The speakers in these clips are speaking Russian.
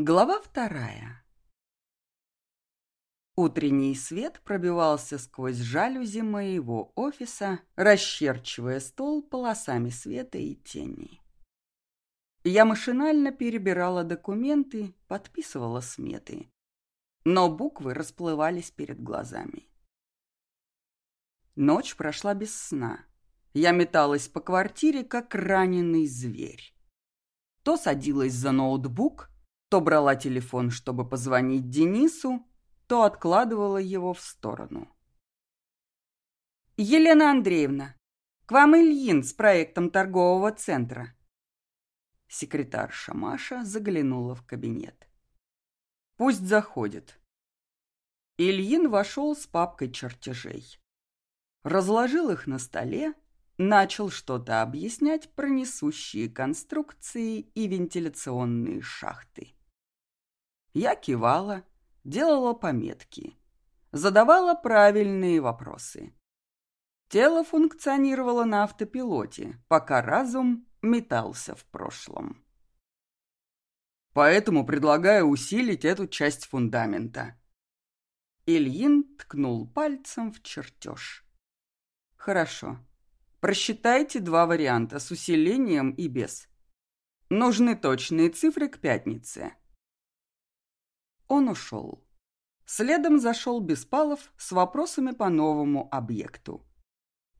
Глава вторая. Утренний свет пробивался сквозь жалюзи моего офиса, расчерчивая стол полосами света и тени. Я машинально перебирала документы, подписывала сметы, но буквы расплывались перед глазами. Ночь прошла без сна. Я металась по квартире, как раненый зверь. То садилась за ноутбук, то брала телефон, чтобы позвонить Денису, то откладывала его в сторону. «Елена Андреевна, к вам Ильин с проектом торгового центра». Секретарша Маша заглянула в кабинет. «Пусть заходит». Ильин вошел с папкой чертежей. Разложил их на столе, начал что-то объяснять про несущие конструкции и вентиляционные шахты. Я кивала, делала пометки, задавала правильные вопросы. Тело функционировало на автопилоте, пока разум метался в прошлом. Поэтому предлагаю усилить эту часть фундамента. Ильин ткнул пальцем в чертеж. Хорошо. Просчитайте два варианта с усилением и без. Нужны точные цифры к пятнице. Он ушел. Следом зашел Беспалов с вопросами по новому объекту.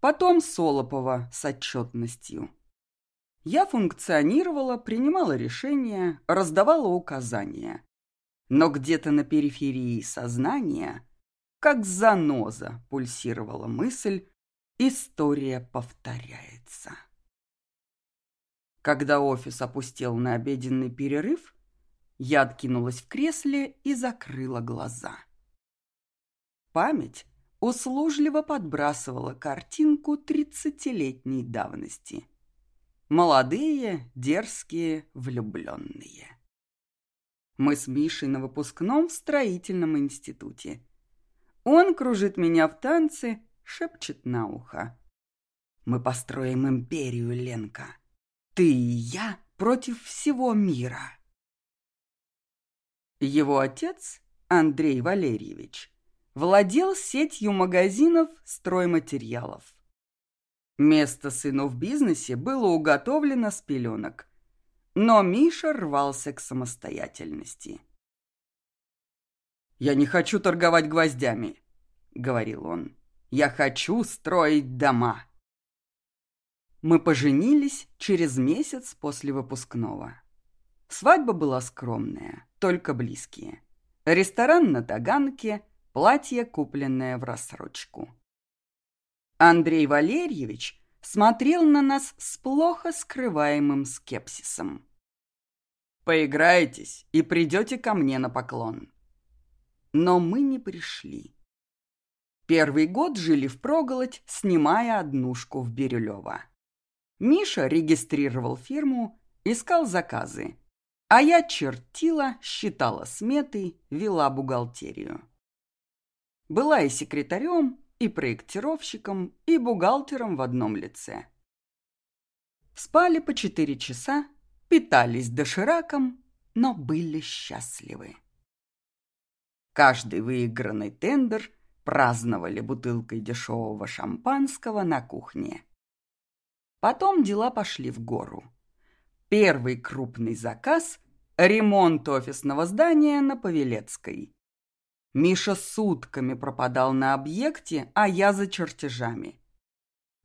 Потом Солопова с отчетностью. Я функционировала, принимала решения, раздавала указания. Но где-то на периферии сознания, как заноза, пульсировала мысль, история повторяется. Когда офис опустел на обеденный перерыв, я откинулась в кресле и закрыла глаза. Память услужливо подбрасывала картинку тридцатилетней давности. Молодые, дерзкие, влюбленные. Мы с Мишей на выпускном в строительном институте. Он кружит меня в танце, шепчет на ухо. Мы построим империю, Ленка. Ты и я против всего мира. Его отец, Андрей Валерьевич, владел сетью магазинов стройматериалов. Место сыну в бизнесе было уготовлено с пеленок, но Миша рвался к самостоятельности. «Я не хочу торговать гвоздями», — говорил он. «Я хочу строить дома». Мы поженились через месяц после выпускного. Свадьба была скромная, только близкие. Ресторан на Таганке, платье, купленное в рассрочку. Андрей Валерьевич смотрел на нас с плохо скрываемым скепсисом. «Поиграетесь и придете ко мне на поклон». Но мы не пришли. Первый год жили впроголодь, снимая однушку в Бирюлево. Миша регистрировал фирму, искал заказы, а я чертила, считала сметы, вела бухгалтерию. Была и секретарем, и проектировщиком, и бухгалтером в одном лице. Спали по четыре часа, питались дошираком, но были счастливы. Каждый выигранный тендер праздновали бутылкой дешевого шампанского на кухне. Потом дела пошли в гору. Первый крупный заказ – ремонт офисного здания на Павелецкой. Миша сутками пропадал на объекте, а я за чертежами.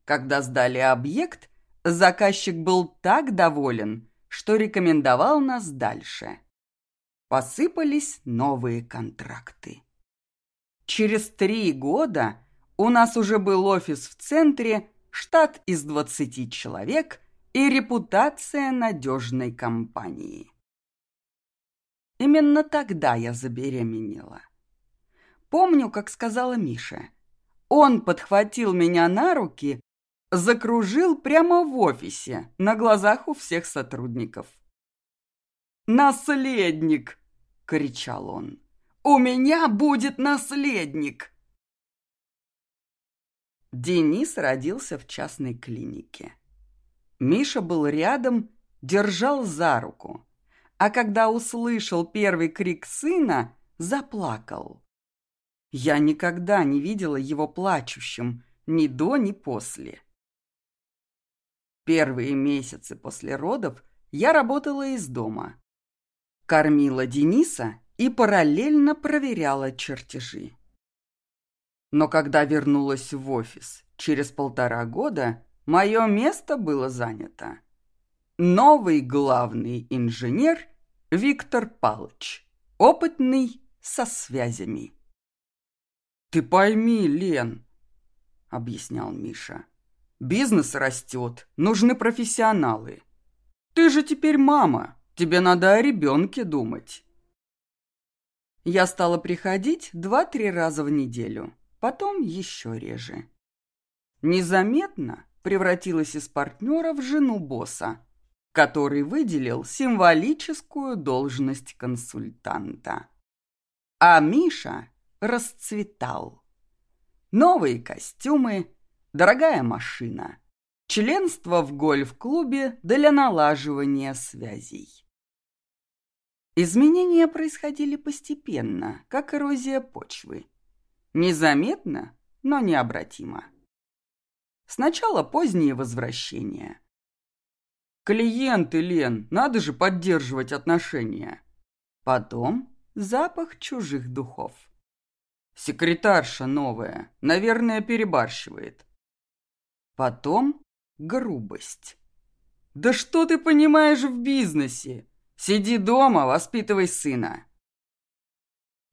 Когда сдали объект, заказчик был так доволен, что рекомендовал нас дальше. Посыпались новые контракты. Через три года у нас уже был офис в центре, штат из 20 человек и репутация надежной компании. Именно тогда я забеременела. Помню, как сказала Миша. Он подхватил меня на руки, закружил прямо в офисе, на глазах у всех сотрудников. «Наследник!» — кричал он. «У меня будет наследник!» Денис родился в частной клинике. Миша был рядом, держал за руку. а когда услышал первый крик сына, заплакал. Я никогда не видела его плачущим, ни до, ни после. Первые месяцы после родов я работала из дома. Кормила Дениса и параллельно проверяла чертежи. Но когда вернулась в офис через полтора года, мое место было занято. Новый главный инженер Виктор Палыч, опытный со связями. «Ты пойми, Лен», — объяснял Миша, — «бизнес растет, нужны профессионалы. Ты же теперь мама, тебе надо о ребенке думать». Я стала приходить два-три раза в неделю, потом еще реже. Незаметно превратилась из партнера в жену босса, который выделил символическую должность консультанта. А Миша расцветал. Новые костюмы, дорогая машина, членство в гольф-клубе для налаживания связей. Изменения происходили постепенно, как эрозия почвы. Незаметно, но необратимо. Сначала поздние возвращения. Клиенты, Лен, надо же поддерживать отношения. Потом запах чужих духов. Секретарша новая, наверное, перебарщивает. Потом грубость. Да что ты понимаешь в бизнесе? Сиди дома, воспитывай сына.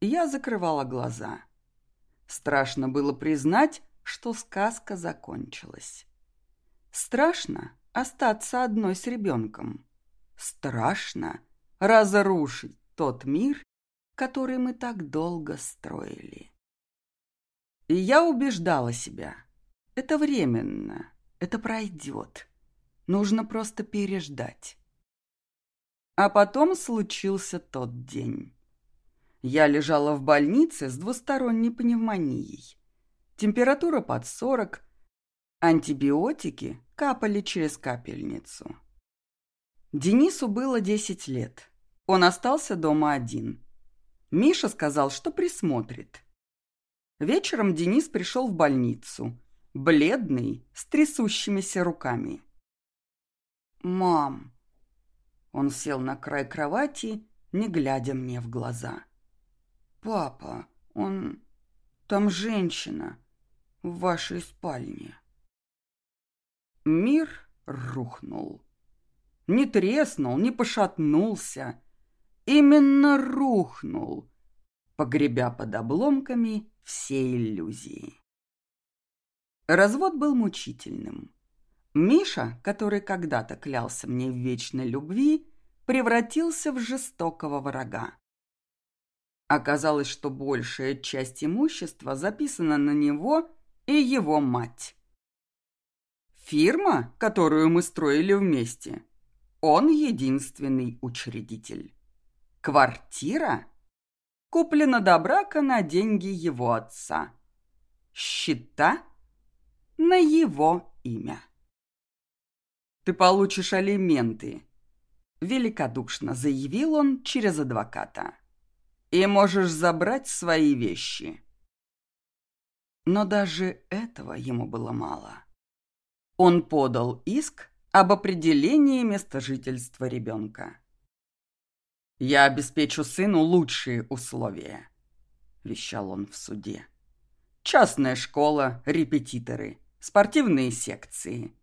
Я закрывала глаза. Страшно было признать, что сказка закончилась. Страшно остаться одной с ребенком. Страшно разрушить тот мир, который мы так долго строили. И я убеждала себя. Это временно, это пройдет. Нужно просто переждать. А потом случился тот день. Я лежала в больнице с двусторонней пневмонией. Температура под 40, антибиотики капали через капельницу. Денису было 10 лет. Он остался дома один. Миша сказал, что присмотрит. Вечером Денис пришел в больницу, бледный, с трясущимися руками. «Мам!» Он сел на край кровати, не глядя мне в глаза. «Папа, он... Там женщина в вашей спальне». Мир рухнул. Не треснул, не пошатнулся. Именно рухнул, погребя под обломками все иллюзии. Развод был мучительным. Миша, который когда-то клялся мне в вечной любви, превратился в жестокого врага. Оказалось, что большая часть имущества записана на него и его мать. Фирма, которую мы строили вместе, он единственный учредитель. Квартира куплена до брака на деньги его отца. Счета на его имя. «Ты получишь алименты», — великодушно заявил он через адвоката и можешь забрать свои вещи. Но даже этого ему было мало. Он подал иск об определении места жительства ребенка. «Я обеспечу сыну лучшие условия», – вещал он в суде. «Частная школа, репетиторы, спортивные секции.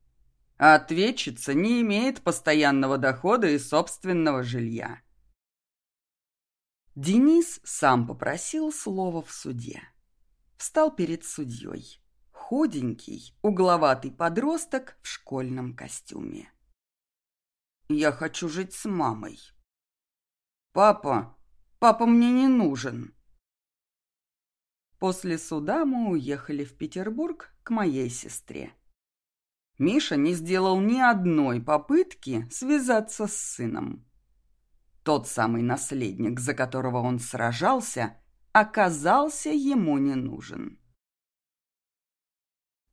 А ответчица не имеет постоянного дохода и собственного жилья. Денис сам попросил слова в суде. Встал перед судьей. Худенький, угловатый подросток в школьном костюме. «Я хочу жить с мамой». «Папа, папа мне не нужен». После суда мы уехали в Петербург к моей сестре. Миша не сделал ни одной попытки связаться с сыном. Тот самый наследник, за которого он сражался, оказался ему не нужен.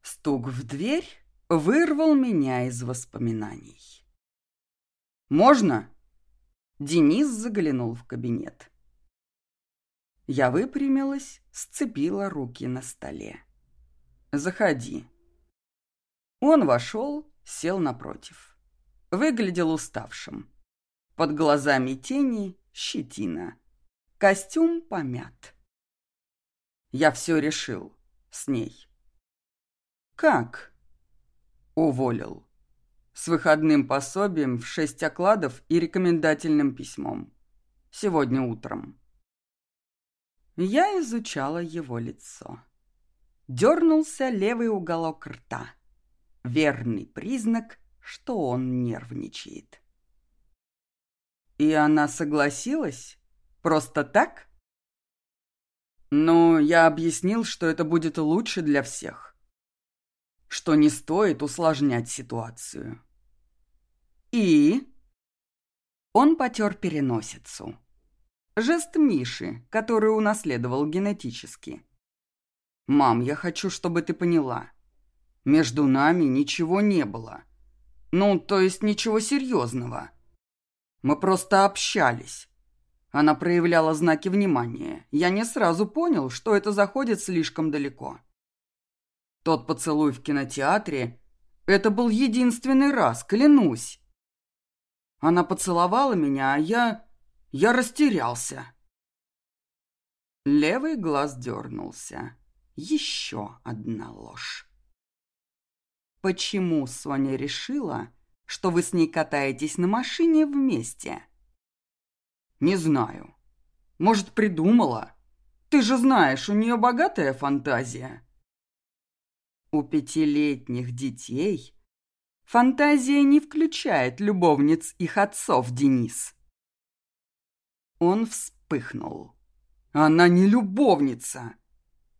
Стук в дверь вырвал меня из воспоминаний. «Можно?» Денис заглянул в кабинет. Я выпрямилась, сцепила руки на столе. «Заходи». Он вошел, сел напротив. Выглядел уставшим. Под глазами тени щетина. Костюм помят. Я все решил с ней. «Как?» «Уволил. С выходным пособием в шесть окладов и рекомендательным письмом. Сегодня утром». Я изучала его лицо. Дернулся левый уголок рта. Верный признак, что он нервничает. И она согласилась? Просто так? Ну, я объяснил, что это будет лучше для всех. Что не стоит усложнять ситуацию. И... Он потер переносицу. Жест Миши, который унаследовал генетически. «Мам, я хочу, чтобы ты поняла. Между нами ничего не было. Ну, то есть ничего серьезного. Мы просто общались. Она проявляла знаки внимания. Я не сразу понял, что это заходит слишком далеко. Тот поцелуй в кинотеатре — это был единственный раз, клянусь. Она поцеловала меня, а я я растерялся. Левый глаз дернулся. Еще одна ложь. Почему Соня решила, что вы с ней катаетесь на машине вместе? Не знаю. Может, придумала? Ты же знаешь, у нее богатая фантазия. У пятилетних детей фантазия не включает любовниц их отцов, Денис. Он вспыхнул. «Она не любовница!»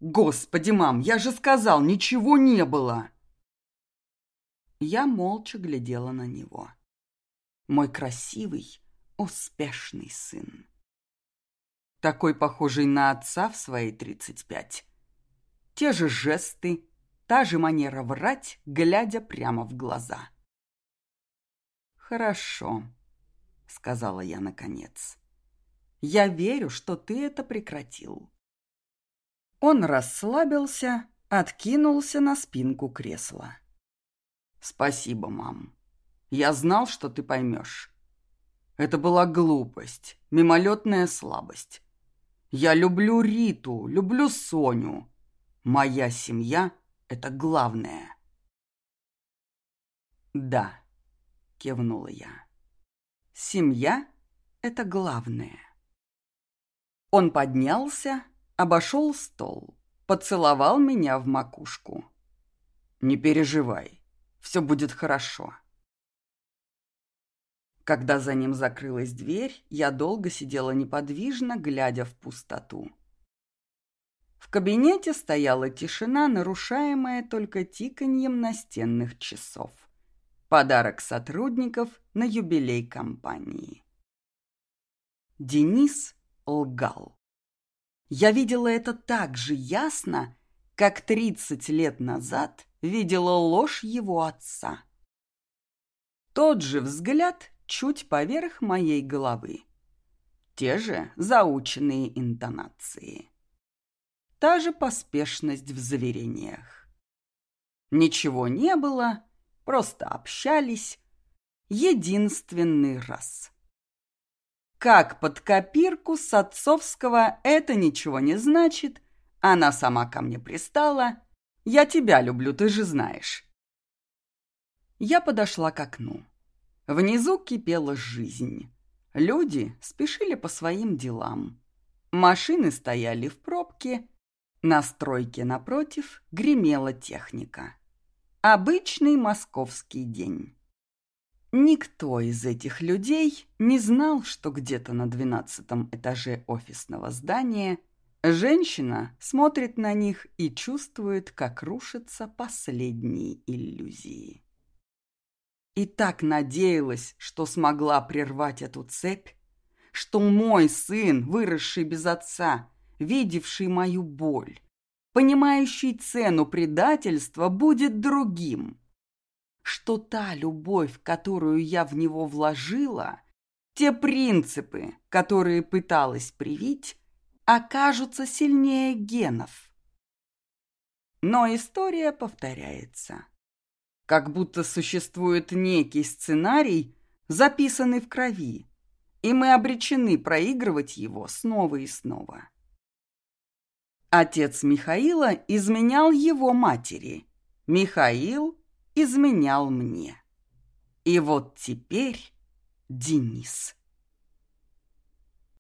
«Господи, мам, я же сказал, ничего не было!» Я молча глядела на него. Мой красивый, успешный сын. Такой похожий на отца в свои тридцать пять. Те же жесты, та же манера врать, глядя прямо в глаза. «Хорошо», — сказала я наконец. Я верю, что ты это прекратил». Он расслабился, откинулся на спинку кресла. «Спасибо, мам. Я знал, что ты поймешь. Это была глупость, мимолетная слабость. Я люблю Риту, люблю Соню. Моя семья — это главное». «Да», — кивнула я. «Семья — это главное». Он поднялся, обошел стол, поцеловал меня в макушку. «Не переживай, все будет хорошо». Когда за ним закрылась дверь, я долго сидела неподвижно, глядя в пустоту. В кабинете стояла тишина, нарушаемая только тиканьем настенных часов. Подарок сотрудников на юбилей компании. Денис лгал. Я видела это так же ясно, как тридцать лет назад видела ложь его отца. Тот же взгляд чуть поверх моей головы. Те же заученные интонации. Та же поспешность в заверениях. Ничего не было, просто общались. Единственный раз. Как под копирку с отцовского «это ничего не значит», она сама ко мне пристала. «Я тебя люблю, ты же знаешь». Я подошла к окну. Внизу кипела жизнь. Люди спешили по своим делам. Машины стояли в пробке. На стройке напротив гремела техника. Обычный московский день. Никто из этих людей не знал, что где-то на двенадцатом этаже офисного здания женщина смотрит на них и чувствует, как рушатся последние иллюзии. И так надеялась, что смогла прервать эту цепь, что мой сын, выросший без отца, видевший мою боль, понимающий цену предательства, будет другим – что та любовь, которую я в него вложила, те принципы, которые пыталась привить, окажутся сильнее генов. Но история повторяется. Как будто существует некий сценарий, записанный в крови, и мы обречены проигрывать его снова и снова. Отец Михаила изменял его матери. Михаил изменял мне. И вот теперь Денис.